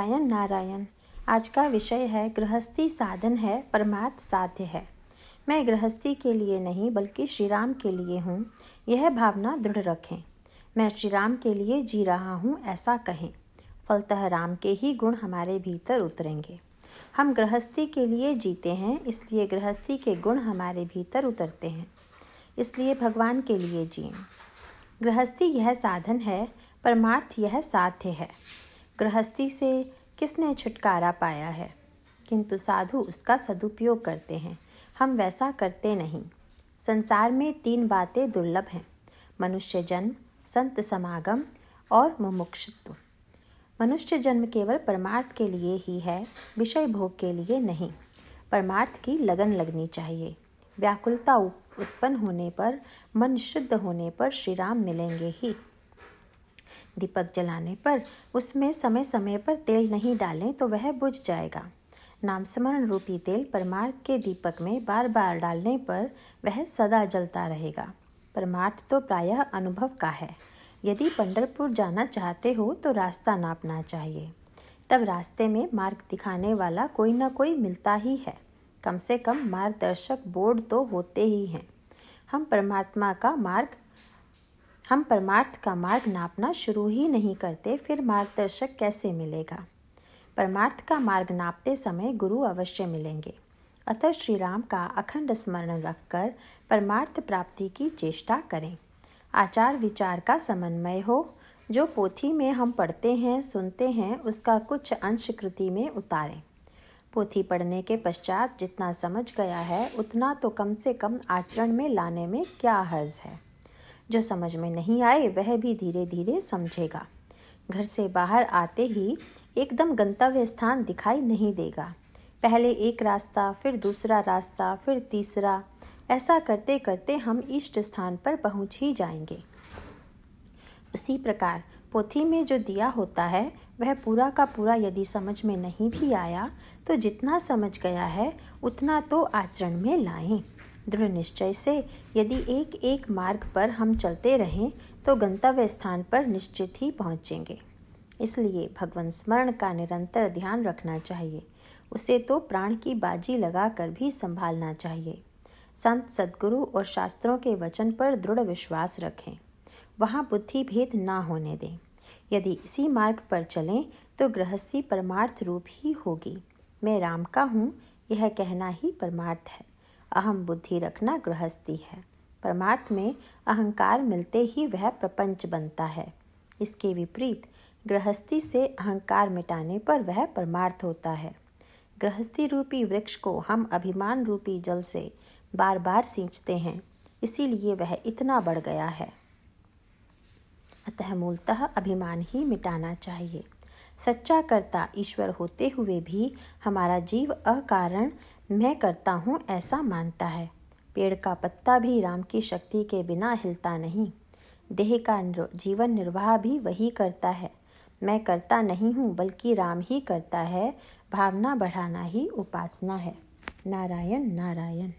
नारायण नारायण। आज का विषय है, गृहस्थी साधन है, परमार्थ साध्य है। मैं गृहस्थी के लिए नहीं, बल्कि श्री राम के लिए हूँ। यह भावना दृढ़ रखें। मैं श्री राम के लिए जी रहा हूँ, ऐसा कहें। फलतः राम के ही गुण हमारे भीतर उतरेंगे। हम गृहस्थी के लिए जीते हैं, इसलिए गृहस्थी के गुण हमारे भीतर उतरते हैं। इसलिए भगवान के लिए जिए। गृहस्थी यह साधन है, परमार्थ यह साध्य है। गृहस्थी से किसने छुटकारा पाया है? किंतु साधु उसका सदुपयोग करते हैं। हम वैसा करते नहीं। संसार में तीन बातें दुर्लभ हैं। मनुष्य जन्म, संत समागम और मुमुक्षुत्व। मनुष्य जन्म केवल परमार्थ के लिए ही है, विषय भोग के लिए नहीं। परमार्थ की लगन लगनी चाहिए। व्याकुलता उत्पन्न होने पर, मन शुद्ध होने पर श्री राम मिलेंगे ही। दीपक जलाने पर उसमें समय समय पर तेल नहीं डालें तो वह बुझ जाएगा। नाम स्मरण रूपी तेल परमार्थ के दीपक में बार बार डालने पर वह सदा जलता रहेगा। परमार्थ तो प्रायः अनुभव का है। यदि पंडरपुर जाना चाहते हो तो रास्ता नापना चाहिए। तब रास्ते में मार्ग दिखाने वाला कोई ना कोई मिलता ही है। कम से कम मार्गदर्शक बोर्ड तो होते ही हैं। हम परमात्मा का मार्ग हम परमार्थ का मार्ग नापना शुरू ही नहीं करते, फिर मार्गदर्शक कैसे मिलेगा? परमार्थ का मार्ग नापते समय गुरु अवश्य मिलेंगे। अतः श्री राम का अखंड स्मरण रखकर परमार्थ प्राप्ति की चेष्टा करें। आचार विचार का समन्वय हो। जो पोथी में हम पढ़ते हैं, सुनते हैं, उसका कुछ अंश कृति में उतारें। पोथी पढ़ने के पश्चात जितना समझ गया है, उतना तो कम से कम आचरण में लाने में क्या हर्ज है? जो समझ में नहीं आए, वह भी धीरे धीरे समझेगा। घर से बाहर आते ही एकदम गंतव्य स्थान दिखाई नहीं देगा। पहले एक रास्ता, फिर दूसरा रास्ता, फिर तीसरा। ऐसा करते करते हम इष्ट स्थान पर पहुँच ही जाएँगे। उसी प्रकार पोथी में जो दिया होता है, वह पूरा का पूरा यदि समझ में नहीं भी आया तो जितना समझ गया है, उतना तो आचरण में लाएँ। दृढ़ निश्चय से यदि एक एक मार्ग पर हम चलते रहें तो गंतव्य स्थान पर निश्चित ही पहुँचेंगे। इसलिए भगवान स्मरण का निरंतर ध्यान रखना चाहिए। उसे तो प्राण की बाजी लगाकर भी संभालना चाहिए। संत सदगुरु और शास्त्रों के वचन पर दृढ़ विश्वास रखें। वहाँ बुद्धि भेद ना होने दें। यदि इसी मार्ग पर चलें तो गृहस्थी परमार्थ रूप ही होगी। मैं राम का हूँ, यह कहना ही परमार्थ है। अहम बुद्धि रखना गृहस्थी है। परमार्थ में अहंकार मिलते ही वह प्रपंच बनता है। इसके विपरीत, गृहस्थी से अहंकार मिटाने पर वह परमार्थ होता है। गृहस्थी रूपी वृक्ष को हम अभिमान रूपी जल से बार बार सींचते हैं, इसीलिए वह इतना बढ़ गया है। अतः मूलतः अभिमान ही मिटाना चाहिए। सच्चा कर्ता ईश्वर होते हुए भी हमारा जीव अकारण मैं करता हूँ ऐसा मानता है। पेड़ का पत्ता भी राम की शक्ति के बिना हिलता नहीं। देह का जीवन निर्वाह भी वही करता है। मैं करता नहीं हूँ, बल्कि राम ही करता है। भावना बढ़ाना ही उपासना है। नारायण नारायण।